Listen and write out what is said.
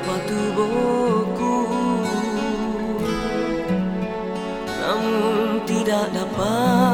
menyapa tubuhku? Namun tidak dapat